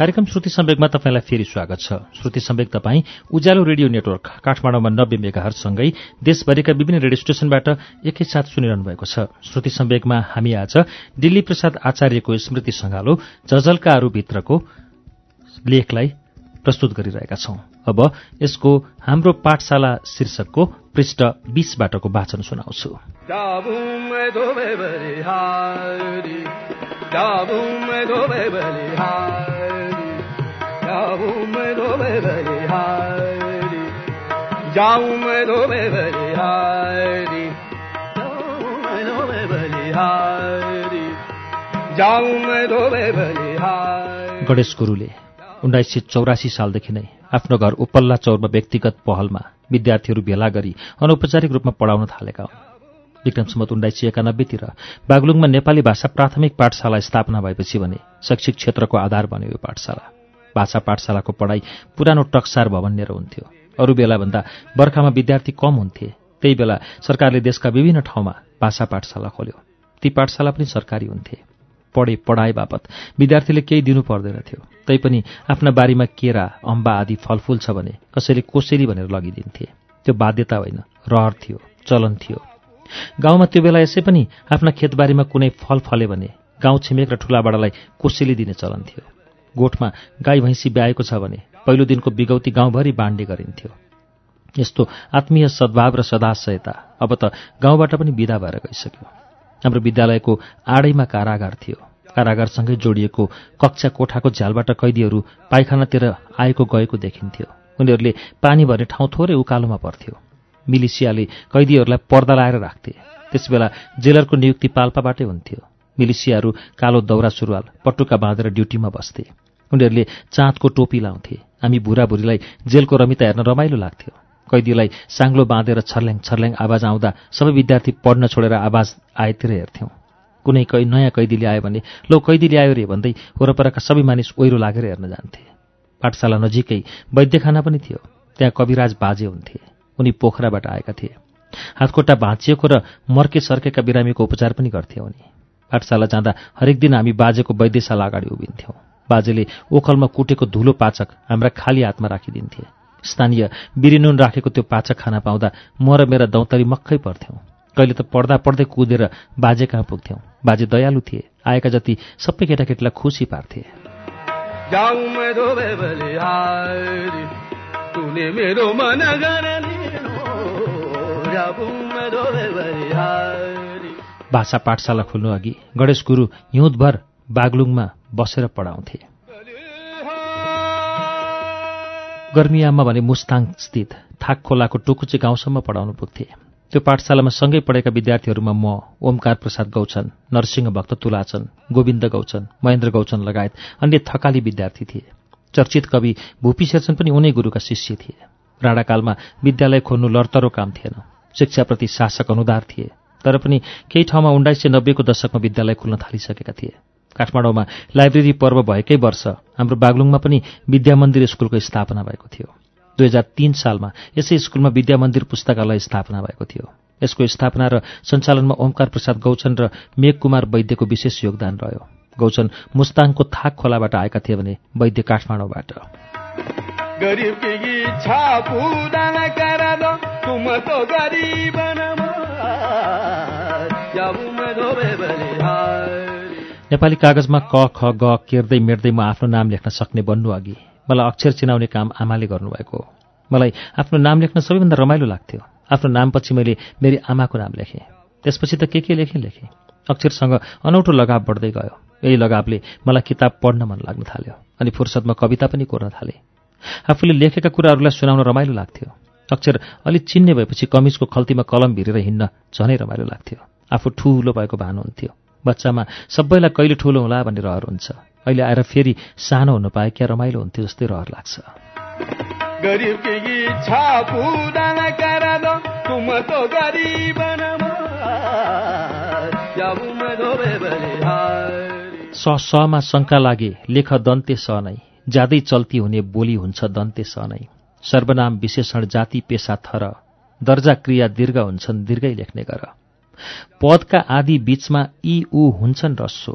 कार्यक्रम श्रुति सम्वेकमा तपाईँलाई फेरि स्वागत छ। श्रुति सम्वेक तपाईँ उज्यालो रेडियो नेटवर्क काठमाडौँमा नब्बे मेगाहरूसँगै देशभरिका विभिन्न रेडियो स्टेशनबाट एकैसाथ सुनिरहनु भएको छ। श्रुति सम्वेकमा हामी आज दिल्ली प्रसाद आचार्यको स्मृति सङ्घालो जजलकाहरूभित्रको लेखलाई प्रस्तुत गरिरहेका छौं। अब यसको हाम्रो पाठशाला शीर्षकको पृष्ठ बीसबाटको वाचन सुनाउँछु। गणेश गुरुले उन्नाइस सय चौरासी सालदेखि नै आफ्नो घर उपल्ला चौरमा व्यक्तिगत पहलमा विद्यार्थीहरू भेला गरी अनौपचारिक रूपमा पढाउन थालेका हुन्। विक्रम सम्मत उन्नाइस सय एकानब्बेतिर बागलुङमा नेपाली भाषा प्राथमिक पाठशाला स्थापना भएपछि भने शैक्षिक क्षेत्रको आधार बन्यो यो पाठशाला। भाषा पाठशालाको पढाइ पुरानो टक्सार भवन लिएर हुन्थ्यो। अरू बेलाभन्दा बर्खामा विद्यार्थी कम हुन्थे। त्यही बेला सरकारले देशका विभिन्न ठाउँमा भाषा पाठशाला खोल्यो। ती पाठशाला पनि सरकारी हुन्थे। पढे पढाए बापत विद्यार्थीले केही दिनु पर्दैनथ्यो। तैपनि आफ्ना बारीमा केरा अम्बा आदि फलफूल छ भने कसैले कोसेली भनेर लगिदिन्थे। त्यो बाध्यता होइन रहर थियो चलन थियो। गाउँमा त्यो बेला यसै पनि आफ्ना खेतबारीमा कुनै फल फले भने गाउँ छिमेक र ठुलाबडालाई कोसेली दिने चलन थियो। गोठमा गाई भैँसी ब्याएको छ भने पहिलो दिनको बिगौती गाउँभरि बाँड्ने गरिन्थ्यो। यस्तो आत्मीय सद्भाव र सदाशयता अब त गाउँबाट पनि विदा भएर गइसक्यो। हाम्रो विद्यालयको आडैमा कारागार थियो। कारागारसँगै जोडिएको कक्षा कोठाको झ्यालबाट कैदीहरू पाइखानातिर आएको गएको देखिन्थ्यो। उनीहरूले पानी भर्ने ठाउँ थोरै उकालोमा पर्थ्यो। मिलिसियाले कैदीहरूलाई पर्दा लाएर राख्थे। त्यसबेला जेलरको नियुक्ति पाल्पाबाटै हुन्थ्यो। मिलिसियाहरू कालो दौरा सुरुवाल पटुका बाँधेर ड्युटीमा बस्थे। उनीहरूले चाँदको टोपी लाउँथे। हामी बुढाबुढीलाई जेलको रमिता हेर्न रमाइलो लाग्थ्यो। कैदीलाई साङ्लो बाँधेर छर्ल्याङ छर्ल्याङ आवाज आउँदा सबै विद्यार्थी पढ्न छोडेर आवाज आएतिर हेर्थ्यौँ। कुनै कै नयाँ कैदीले आयो भने लो कैदीले आयो रे भन्दै वरपरका सबै मानिस ओहिरो लागेर हेर्न जान्थे। पाठशाला नजिकै वैद्यखाना पनि थियो। त्यहाँ कविराज बाजे हुन्थे। उनी पोखराबाट आएका थिए। हातखुट्टा भाँचिएको र मर्के सर्केका बिरामीको उपचार पनि गर्थे उनी। पाठशाला जाँदा हरेक दिन हामी बाजेको वैद्यशाला अगाडि उभिन्थ्यौँ। बाजेले ओखलमा कुटेको धुलो पाचक हाम्रा खाली हातमा राखिदिन्थे। स्थानीय बिरिनुन राखेको त्यो पाचक खाना पाउँदा म र मेरा दौतरी मक्खै पर्थ्यौँ कहिले त पढ्दा पढ्दै कुदेर बाजे कहाँ पुग्थ्यौँ। बाजे दयालु थिए। आएका जति सबै केटाकेटीलाई खुसी पार्थे। मेरो भाषा पाठशाला खोल्नु अघि गणेश गुरु हिउँदभर बागलुङमा बसेर पढाउँथे। गर्मियाममा भने मुस्ताङ स्थित थाक खोलाको टुकुचे गाउँसम्म पढाउनु पुग्थे। त्यो पाठशालामा सँगै पढेका विद्यार्थीहरूमा म ओमकार प्रसाद गौछन् नरसिंह भक्त तुलाचन गोविन्द गौचन महेन्द्र गौचन लगायत अन्य थकाली विद्यार्थी थिए। चर्चित कवि भूपी शेरचन पनि उनै गुरुका शिष्य थिए। राणाकालमा विद्यालय खोल्नु लर्तरो काम थिएन। शिक्षाप्रति शासक अनुदार थिए। तर पनि केही ठाउँमा उन्नाइस सय नब्बेको दशकमा विद्यालय खुल्न थालिसकेका थिए। काठमाडौँमा लाइब्रेरी पर्व भएकै वर्ष हाम्रो बागलुङमा पनि विद्यामन्दिर स्कुलको स्थापना भएको थियो। दुई हजार तीन सालमा यसै स्कुलमा विद्यामन्दिर पुस्तकालय स्थापना भएको थियो। यसको स्थापना र सञ्चालनमा ओमकार प्रसाद गौचन र मेघकुमार वैद्यको विशेष योगदान रह्यो। गौचन मुस्ताङको थाक खोलाबाट आएका थिए भने वैद्य काठमाडौँबाट। नेपाली कागजमा क ख ग केर्दै मेट्दै म आफ्नो नाम लेख्न सक्ने बन्नु अघि मलाई अक्षर चिनाउने काम आमाले गर्नुभएको हो। मलाई आफ्नो नाम लेख्न सबैभन्दा रमाइलो लाग्थ्यो। आफ्नो नामपछि मैले मेरी आमाको नाम लेखेँ। त्यसपछि त के के लेखेँ लेखेँ। अक्षरसँग अनौठो लगाव बढ्दै गयो। यही लगावले मलाई किताब पढ्न मन लाग्न थाल्यो अनि फुर्सदमा कविता पनि कोर्न थालेँ। आफूले लेखेका कुराहरूलाई सुनाउन रमाइलो लाग्थ्यो। अक्षर अलिक चिन्ने भएपछि कमिजको खल्तीमा कलम भिरेर हिँड्न झनै रमाइलो लाग्थ्यो। आफू ठुलो भएको भान हुन्थ्यो। बच्चामा सबैलाई कहिले ठुलो होला भन्ने रहर हुन्छ। अहिले आएर फेरि सानो हुन पाए क्या रमाइलो हुन्थ्यो जस्तै रहर लाग्छ। स समा शङ्का लागे लेख दन्ते स नै। ज्यादै चल्ती हुने बोली हुन्छ दन्ते स नै। सर्वनाम विशेषण जाति पेसा थर। दर्जा क्रिया दीर्घ हुन्छन् दीर्घै लेख्ने गर। पदका आदि बीचमा यी ऊ हुन्छन् रस्सो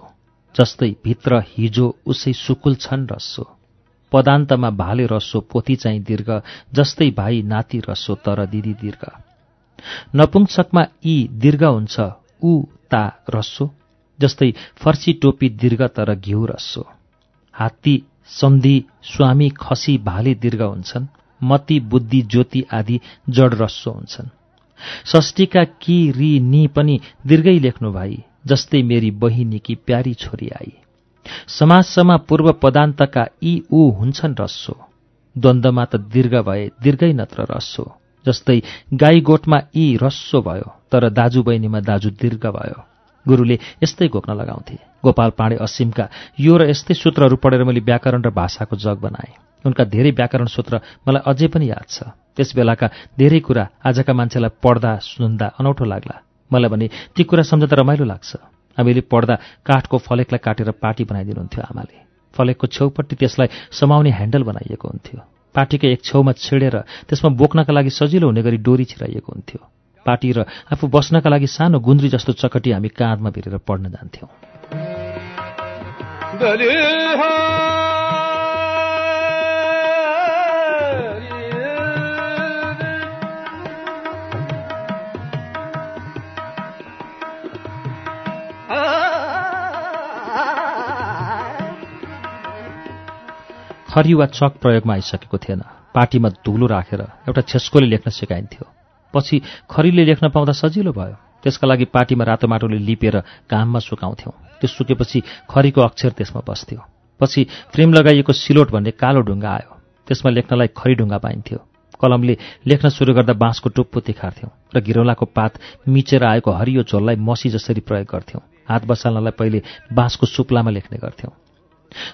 जस्तै भित्र हिजो उसै सुकुल छन् रस्सो। पदान्तमा भाले रस्सो पोथी चाहिँ दीर्घ जस्तै भाइ नाति रस्सो तर दिदी दीर्घ। नपुंसकमा यी दीर्घ हुन्छ ऊ ता रस्सो जस्तै फर्सी टोपी दीर्घ तर घिउ रस्सो। हात्ती सन्धि स्वामी खसी भाले दीर्घ हुन्छन् मति बुद्धि ज्योति आदि जड रस्सो हुन्छन्। षष्ठीका कि रि नि पनि दीर्घै लेख्नु भाइ जस्तै मेरी बहिनीकी प्यारी छोरी आई। समाजसमा पूर्व पदान्तका यी ऊ हुन्छन् रस्सो। द्वन्द्वमा त दीर्घ भए दीर्घै नत्र रस्सो जस्तै गाई गोठमा यी रस्सो भयो तर दाजु बहिनीमा दाजु दीर्घ भयो। गुरुले यस्तै घोक्न लगाउँथे। गोपाल पाण्डे असिमका यो र यस्तै सूत्रहरू पढेर मैले व्याकरण र भाषाको जग बनाएँ। उनका धेरै व्याकरण सूत्र मलाई अझै पनि याद छ। त्यस बेलाका धेरै कुरा आजका मान्छेलाई पढ्दा सुन्दा अनौठो लाग्ला। मलाई भने ती कुरा सम्झँदा रमाइलो लाग्छ। हामीले पढ्दा काठको फलेकलाई काटेर पाटी बनाइदिनुहुन्थ्यो आमाले। फलेकको छेउपट्टि त्यसलाई समाउने ह्यान्डल बनाइएको हुन्थ्यो। पाटीको एक छेउमा छिडेर त्यसमा बोक्नका लागि सजिलो हुने गरी डोरी छिराइएको हुन्थ्यो। पाटी र आफू बस्नका लागि सानो गुन्द्री जस्तो चकटी हामी काँधमा भिरेर पढ्न जान्थ्यौँ। खरी वा चक प्रयोगमा आइसकेको थिएन। पार्टीमा धुलो राखेर एउटा छेस्कोले लेख्न सिकाइन्थ्यो। पछि खरीले लेख्न पाउँदा सजिलो भयो। त्यसका लागि पार्टीमा रातो माटोले लिपेर घाममा सुकाउँथ्यौँ। त्यो सुकेपछि खरीको अक्षर त्यसमा बस्थ्यो। पछि फ्रेम लगाइएको सिलोट भन्ने कालो ढुङ्गा आयो। त्यसमा लेख्नलाई खरी ढुङ्गा पाइन्थ्यो। कलमले लेख्न सुरु गर्दा बाँसको टुप्पो तिखार्थ्यौँ र घिरौलाको पात मिचेर आएको हरियो झोललाई मसी जसरी प्रयोग गर्थ्यौँ। हात बसाल्नलाई पहिले बाँसको सुप्लामा लेख्ने गर्थ्यौँ।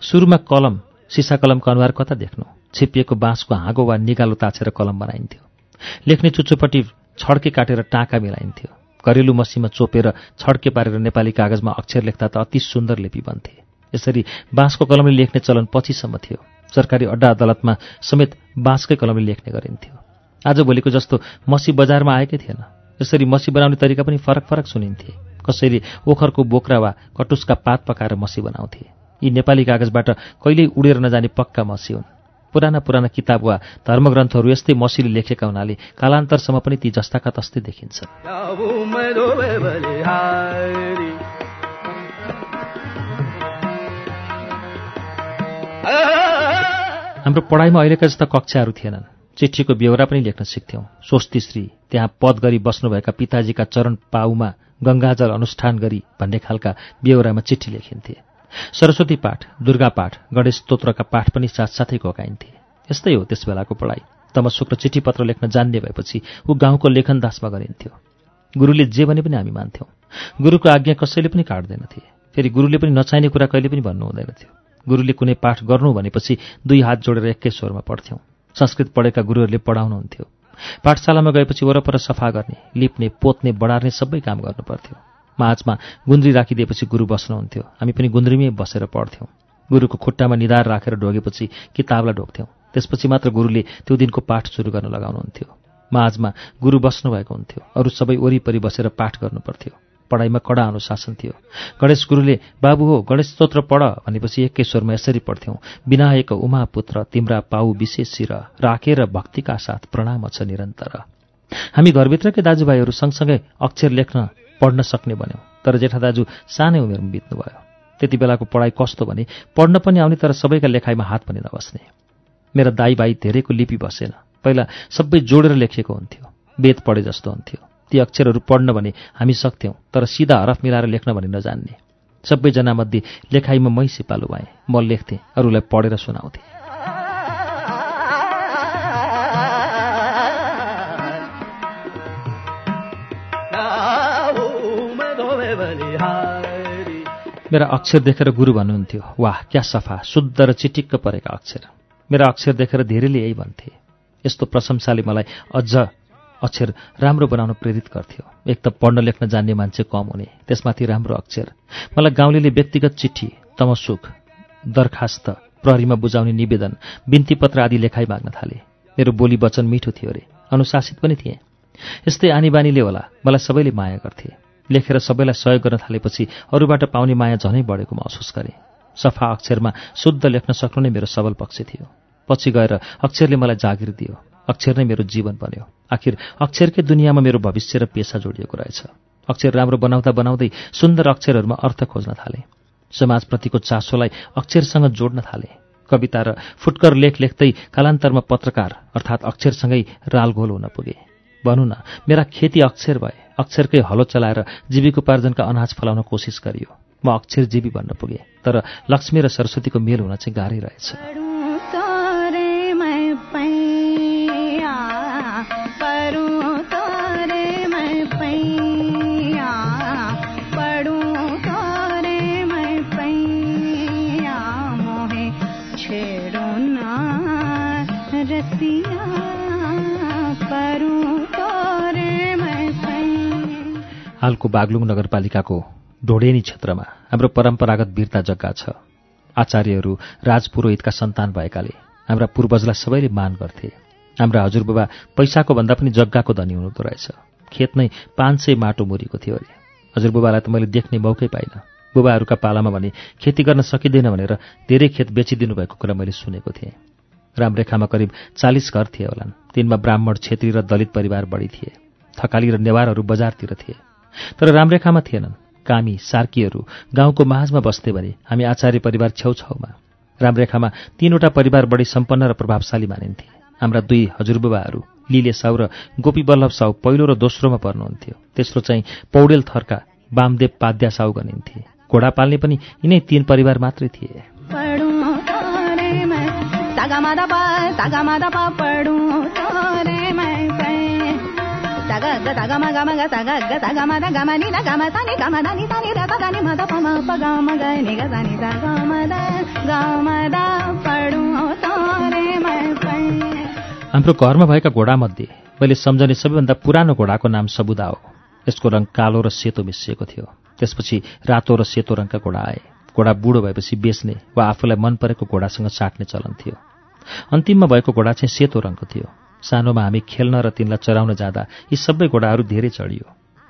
सुरुमा कलम सिसा कलमको अनुहार कता देख्नु? छिपिएको बाँसको हाँगो वा निगालो ताछेर कलम बनाइन्थ्यो। लेख्ने चुच्चोपट्टि छड्के काटेर टाँका मिलाइन्थ्यो। घरेलु मसीमा चोपेर छड्के पारेर नेपाली कागजमा अक्षर लेख्दा त अति सुन्दर लिपि बन्थे। यसरी बाँसको कलमले लेख्ने चलन पछिसम्म थियो। सरकारी अड्डा अदालतमा समेत बाँसकै कलमले लेख्ने गरिन्थ्यो। आजभोलिको जस्तो मसी बजारमा आएकै थिएन। यसरी मसी बनाउने तरिका पनि फरक फरक सुनिन्थे। कसैले ओखरको बोक्रा वा कटुसका पात पकाएर मसी बनाउँथे। यी नेपाली कागजबाट कहिल्यै उडेर नजाने पक्का मसी हुन्। पुराना पुराना किताब वा धर्मग्रन्थहरू यस्तै मसीले लेखेका हुनाले कालान्तरसम्म पनि ती जस्ताका तस्तै देखिन्छन् हाम्रो पढाइमा अहिलेका जस्ता कक्षाहरू थिएनन्। चिठीको बेहोरा पनि लेख्न सिक्थ्यौँ। स्वस्तिश्री त्यहाँ पद गरी बस्नुभएका पिताजीका चरण पाउमा गङ्गाजल अनुष्ठान गरी भन्ने खालका बेहोरामा चिठी लेखिन्थे। सरस्वती पाठ दुर्गा पाठ गणेश स्तोत्रका पाठ पनि साथसाथै घोकाइन्थे यस्तै हो त्यस बेलाको पढाइ। तमसुक र चिठी पत्र लेख्न जान्ने भएपछि ऊ गाउँको लेखनदासमा गरिन्थ्यो। गुरुले जे भने पनि हामी मान्थ्यौँ। गुरुको आज्ञा कसैले पनि काट्दैनथे। फेरि गुरुले पनि नचाहिने कुरा कहिले पनि भन्नु हुँदैनथ्यो। गुरुले कुनै पाठ गर्नु भनेपछि दुई हात जोडेर एकै स्वरमा पढ्थ्यौँ। संस्कृत पढेका गुरुहरूले पढाउनुहुन्थ्यो। पाठशालामा गएपछि वरपर सफा गर्ने लिप्ने पोत्ने बढार्ने सबै काम गर्नुपर्थ्यो। माझमा गुन्द्री राखिदिएपछि गुरु बस्नुहुन्थ्यो। हामी पनि गुन्द्रीमै बसेर पढ्थ्यौँ। गुरुको खुट्टामा निधार राखेर ढोगेपछि किताबलाई ढोग्थ्यौँ। त्यसपछि मात्र गुरुले त्यो दिनको पाठ सुरु गर्न लगाउनुहुन्थ्यो। माझमा गुरु बस्नुभएको हुन्थ्यो। अरू सबै वरिपरि बसेर पाठ गर्नुपर्थ्यो। पढाइमा कडा अनुशासन थियो। गणेश गुरुले बाबु हो गणेश स्तोत्र पढ भनेपछि एकै स्वरमा यसरी पढ्थ्यौँ विनायक उमा पुत्र तिम्रा पाउ विशेष शिर राखेर भक्तिका साथ प्रणाम छ निरन्तर। हामी घरभित्रकै दाजुभाइहरू सँगसँगै अक्षर लेख्न पढ्न सक्ने बन्यौँ तर जेठा दाजु सानै उमेरमा बित्नुभयो। त्यति बेलाको पढाइ कस्तो भने पढ्न पनि आउने तर सबैका लेखाइमा हात पनि नबस्ने। मेरा दाई भाइ धेरैको लिपि बसेन। पहिला सबै जोडेर लेखिएको हुन्थ्यो। वेद पढे जस्तो हुन्थ्यो। ती अक्षरहरू पढ्न भने हामी सक्थ्यौँ तर सिधा हरफ मिलाएर लेख्न भने नजान्ने। सबैजनामध्ये लेखाइमा मै सिपालु भएँ। म लेख्थेँ अरूलाई पढेर सुनाउँथेँ। मेरा अक्षर देखेर गुरु भन्नुहुन्थ्यो वाह क्या सफा शुद्ध र चिटिक्क परेका अक्षर। मेरा अक्षर देखेर धेरैले यही भन्थे। यस्तो प्रशंसाले मलाई अझ अक्षर राम्रो बनाउन प्रेरित गर्थ्यो। एक त पढ्न लेख्न जान्ने मान्छे कम हुने त्यसमाथि राम्रो अक्षर। मलाई गाउँले व्यक्तिगत चिठी तमसुख दरखास्त प्रहरीमा बुझाउने निवेदन बिन्ती पत्र आदि लेखाइ माग्न थाले। मेरो बोली वचन मिठो थियो अरे। अनुशासित पनि थिएँ। यस्तै आनी बानीले होला। मलाई सबैले माया गर्थे। लेखेर सबैलाई सहयोग गर्न थालेपछि अरूबाट पाउने माया झनै बढेको महसुस गरेँ। सफा अक्षरमा शुद्ध लेख्न सक्नु नै मेरो सबल पक्ष थियो। पछि गएर अक्षरले मलाई जागिर दियो। अक्षर नै मेरो जीवन बन्यो। आखिर अक्षरकै दुनियाँमा मेरो भविष्य र पेसा जोडिएको रहेछ। अक्षर राम्रो बनाउँदा बनाउँदै सुन्दर अक्षरहरूमा अर्थ खोज्न थालेँ। समाजप्रतिको चासोलाई अक्षरसँग जोड्न थालेँ। कविता र फुटकर लेख लेख्दै कालान्तरमा पत्रकार अर्थात् अक्षरसँगै रालघोल हुन पुगे। भनौँ न। मेरा खेती अक्षर भए। अक्षरकै हलो चलाएर जीविकोपार्जनका अनाज फलाउन कोसिस गरियो। म अक्षरजीवी भन्न पुगेँ तर लक्ष्मी र सरस्वतीको मेल हुन चाहिँ गाह्रै रहेछ। हालको बागलुङ नगरपालिकाको ढोडेनी क्षेत्रमा हाम्रो परम्परागत वीरता जग्गा छ। आचार्यहरू राजपुरोहितका सन्तान भएकाले हाम्रा पूर्वजलाई सबैले मान गर्थे। हाम्रा हजुरबुबा पैसाको भन्दा पनि जग्गाको धनी हुनुहुँदो रहेछ। खेत नै पाँच सय माटो मुरीको थियो अरे। हजुरबुबालाई त मैले देख्ने मौकै पाइनँ। बुबाहरूका पालामा भने खेती गर्न सकिँदैन भनेर धेरै खेत बेचिदिनु भएको कुरा मैले सुनेको थिएँ। रामरेखामा करिब चालिस घर थिए होलान्। तिनमा ब्राह्मण छेत्री र दलित परिवार बढी थिए। थकाली र नेवारहरू बजारतिर थिए। तर रामरेखामा थिएनन्। कामी सार्कीहरू गाउँको माझमा बस्थे भने हामी आचार्य परिवार छेउछाउमा। रामरेखामा तीनवटा परिवार बढी सम्पन्न र प्रभावशाली मानिन्थे। हाम्रा दुई हजुरबुबाहरू लिले साउ र गोपी वल्लभ साउ पहिलो र दोस्रोमा पर्नुहुन्थ्यो। तेस्रो चाहिँ पौडेल थरका वामदेव पाद्या साउ गनिन्थे। घोडा पाल्ने पनि यिनै तीन परिवार मात्रै थिए। सागा मादा पा सागा मादा पै हाम्रो घरमा भएका घोडामध्ये मैले सम्झने सबैभन्दा पुरानो घोडाको नाम सबुदा हो यसको रङ कालो र सेतो मिसिएको थियो। त्यसपछि रातो र सेतो रङका घोडा आए। घोडा बुढो भएपछि बेच्ने वा आफूलाई मन परेको घोडासँग साट्ने चलन थियो। अन्तिममा भएको घोडा चाहिँ सेतो रङको थियो। सानोमा हामी खेल्न र तिनलाई चराउन जाँदा यी सबै घोडाहरू धेरै चढियो।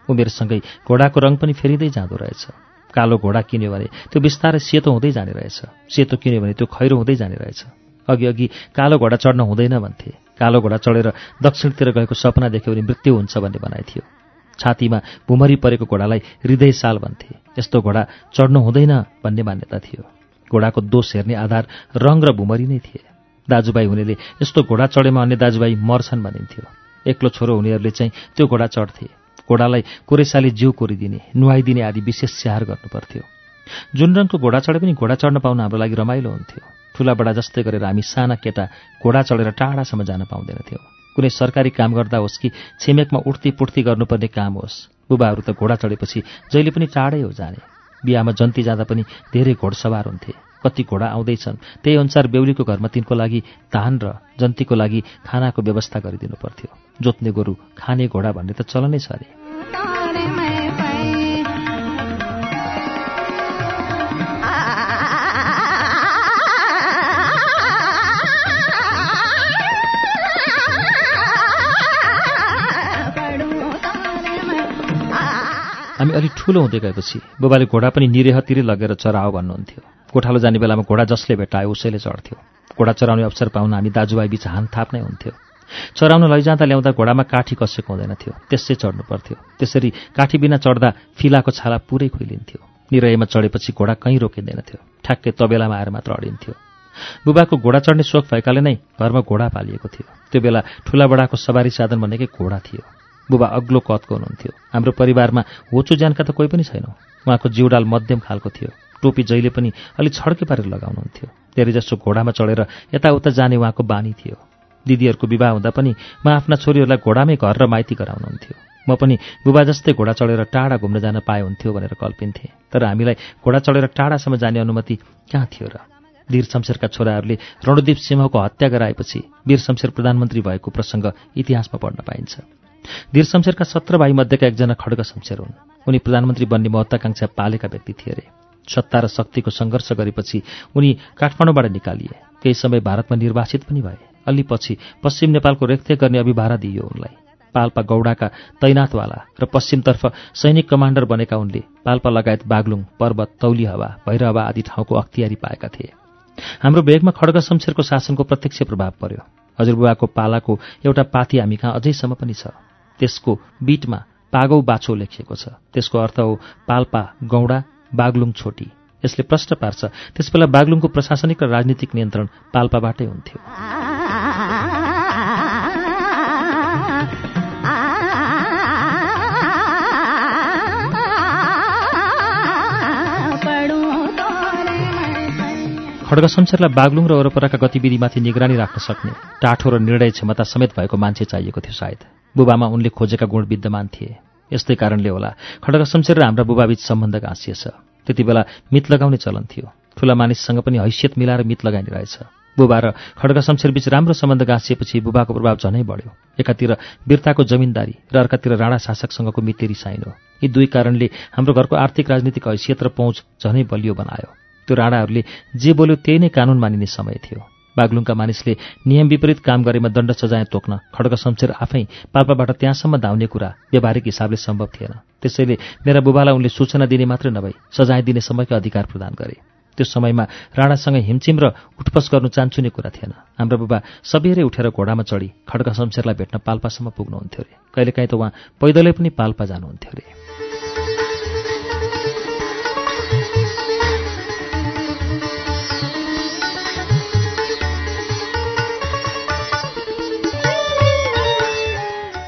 उमेरसँगै घोडाको रङ पनि फेरिँदै जाँदो रहेछ। कालो घोडा किन्यो भने त्यो बिस्तारै सेतो हुँदै जाने रहेछ। सेतो किन्यो भने त्यो खैरो हुँदै जाने रहेछ। अघि अघि कालो घोडा चढ्न हुँदैन भन्थे। कालो घोडा चढेर दक्षिणतिर गएको सपना देख्यो भने मृत्यु हुन्छ भन्ने भनाइ थियो। छातीमा भुमरी परेको घोडालाई हृदय साल भन्थे। यस्तो घोडा चढ्नु हुँदैन भन्ने मान्यता थियो। घोडाको दोष हेर्ने आधार रङ र भुमरी नै थिए। दाजुभाइ हुनेले यस्तो घोडा चढेमा अन्य दाजुभाइ मर्छन् भनिन्थ्यो। एक्लो छोरो हुनेहरूले चाहिँ त्यो घोडा चढ्थे। घोडालाई कुरेसाले जिउ कोरिदिने नुहाइदिने आदि विशेष स्याहार गर्नुपर्थ्यो। जुन रङको घोडा चढे पनि घोडा चढ्न पाउन हाम्रो लागि रमाइलो हुन्थ्यो। ठुला बडा जस्तै गरेर हामी साना केटा घोडा चढेर टाढासम्म जान पाउँदैनथ्यौँ। कुनै सरकारी काम गर्दा होस् कि छिमेकमा उठ्ती पुठ्ती गर्नुपर्ने काम होस् बुबाहरू त घोडा चढेपछि जहिले पनि टाढै हो जाने। बिहामा जन्ती जाँदा पनि धेरै घोडसवार हुन्थे। कति घोडा आउँदैछन्। त्यही अनुसार बेहुलीको घरमा तिनको लागि धान र जन्तीको लागि खानाको व्यवस्था गरिदिनु पर्थ्यो। जोत्ने गोरु खाने घोडा भन्ने त चलनै छ अरे। हामी अलिक ठुलो हुँदै गएपछि बुबाले घोडा पनि निरेहतिरै लगेर चराओ भन्नुहुन्थ्यो। गोठालो जाने बेलामा घोडा जसले भेटायो उसैले चढ्थ्यो। घोडा चराउने अवसर पाउन हामी दाजुभाइ बिच हानथाप नै हुन्थ्यो। चराउन लैजाँदा ल्याउँदा घोडामा काठी कसेको हुँदैन थियो त्यसै चढ्नु पर्थ्यो। त्यसरी काठी बिना चढ्दा फिलाको छाला पुरै खुइलिन्थ्यो। निरयमा चढेपछि घोडा कहीँ रोकिँदैन थियो ठ्याक्कै तबेलामा आएर मात्र अडिन्थ्यो। बुबाको घोडा चढ्ने सोख भएकाले नै घरमा घोडा पालिएको थियो। त्यो बेला ठुला बडाको सवारी साधन भनेकै घोडा थियो। बुबा अग्लो कदको हुनुहुन्थ्यो। हाम्रो परिवारमा होचो ज्यानका त कोही पनि छैन। उहाँको जिउडाल मध्यम खालको थियो। टोपी जहिले पनि अलिक छड्के पारेर लगाउनुहुन्थ्यो। धेरै जसो घोडामा चढेर यताउता जाने उहाँको बानी थियो। दिदीहरूको विवाह हुँदा पनि म आफ्ना छोरीहरूलाई घोडामै घर र माइती गराउनुहुन्थ्यो। म पनि बुबा जस्तै घोडा चढेर टाढा घुम्न जान पाए हुन्थ्यो भनेर कल्पिन्थेँ। तर हामीलाई घोडा चढेर टाढासम्म जाने अनुमति कहाँ थियो र? वीर शमशेरका छोराहरूले रणदीप सिंहको हत्या गराएपछि वीर शमशेर प्रधानमन्त्री भएको प्रसङ्ग इतिहासमा पढ्न पाइन्छ। वीर शमशेरका सत्र भाइमध्येका एकजना खड्ग शमशेर हुन्। उनी प्रधानमन्त्री बन्ने महत्वाकांक्षा पालेका व्यक्ति थिए अरे सत्ता र शक्तिको सङ्घर्ष गरेपछि उनी काठमाडौँबाट निकालिए। केही समय भारतमा निर्वासित पनि भए। अलि पछि पश्चिम नेपालको रेखदेख गर्ने अभिभारा दिइयो उनलाई। पाल्पा गौडाका तैनातवाला र पश्चिमतर्फ सैनिक कमान्डर बनेका उनले पाल्पा लगायत बागलुङ पर्वत तौली हवा भैरहवा आदि ठाउँको अख्तियारी पाएका थिए। हाम्रो बेगमा खड्ग शमशेरको शासनको प्रत्यक्ष प्रभाव पर्यो। हजुरबुवाको पालाको एउटा पाथी हामी कहाँ अझैसम्म पनि छ। त्यसको बिटमा पागौ बाछो लेखिएको छ। त्यसको अर्थ हो पाल्पा गौडा बागलुङ छोटी। यसले प्रश्न पार्छ त्यसबेला बागलुङको प्रशासनिक र राजनीतिक नियन्त्रण पाल्पाबाटै हुन्थ्यो। खड्ग शमशेरलाई बागलुङ र वरपरका गतिविधिमाथि निगरानी राख्न सक्ने टाठो र निर्णय क्षमता समेत भएको मान्छे चाहिएको थियो सायद। बुबामा उनले खोजेका गुण विद्यमान थिए। यस्तै कारणले होला खड्ग शमशेर र हाम्रा बुबाबीच सम्बन्ध गाँसिएछ त्यति बेला मित लगाउने चलन थियो। ठुला मानिससँग पनि हैसियत मिलाएर मित लगाइने रहेछ। बुबा र खड्ग शमशेरबीच राम्रो सम्बन्ध गाँसिएपछि बुबाको प्रभाव झनै बढ्यो। एकातिर वीरताको जमिनदारी र अर्कातिर राणा शासकसँगको मिते रिसाइनो यी दुई कारणले हाम्रो घरको आर्थिक राजनीतिक हैसियत र पहुँच झनै बलियो बनायो। त्यो राणाहरूले जे बोल्यो त्यही नै कानून मानिने समय थियो। बागलुङका मानिसले नियम विपरीत काम गरेमा दण्ड सजाय तोक्न खड्ग शमशेर आफै पाल्पाबाट त्यहाँसम्म धाउने कुरा व्यावहारिक हिसाबले सम्भव थिएन। त्यसैले मेरा बुबालाई उनले सूचना दिने मात्र नभई सजाय दिने समयकै अधिकार प्रदान गरे। त्यो समयमा राणासँग हिमचिम र उठपस गर्नु चान्चुने कुरा थिएन। हाम्रो बुबा सबेरै उठेर घोडामा चढी खड्ग शमशेरलाई भेट्न पाल्पासम्म पुग्नुहुन्थ्यो अरे कहिलेकाहीँ त उहाँ पैदलै पनि पाल्पा जानुहुन्थ्यो अरे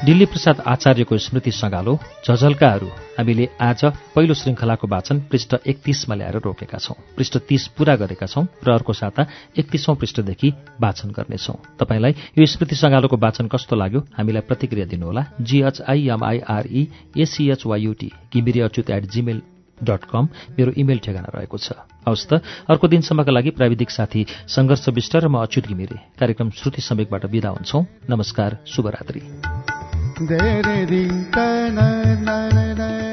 दिल्ली प्रसाद आचार्यको स्मृति सङ्गालो झझल्काहरू हामीले आज पहिलो श्रृङ्खलाको वाचन पृष्ठ एकतिसमा ल्याएर रोकेका छौं। पृष्ठ तीस पूरा गरेका छौं र अर्को साता एकतिसौं पृष्ठदेखि वाचन गर्नेछौं। तपाईँलाई यो स्मृति सङ्गालोको वाचन कस्तो लाग्यो हामीलाई प्रतिक्रिया दिनुहोला। जीएचआईएमआईआरई एसीएचवाईयुटी Ghimire Achyut at Gmail dot कम मेरो इमेल ठेगाना रहेको छ। हवस् त अर्को दिनसम्मका लागि प्राविधिक साथी सङ्घर्ष विष्ट र म अच्युत घिमिरे। कार्यक्रम श्रुति समेकबाट विदा हुन्छौं। नमस्कार शुभरात्री। दे रे दी त न न न न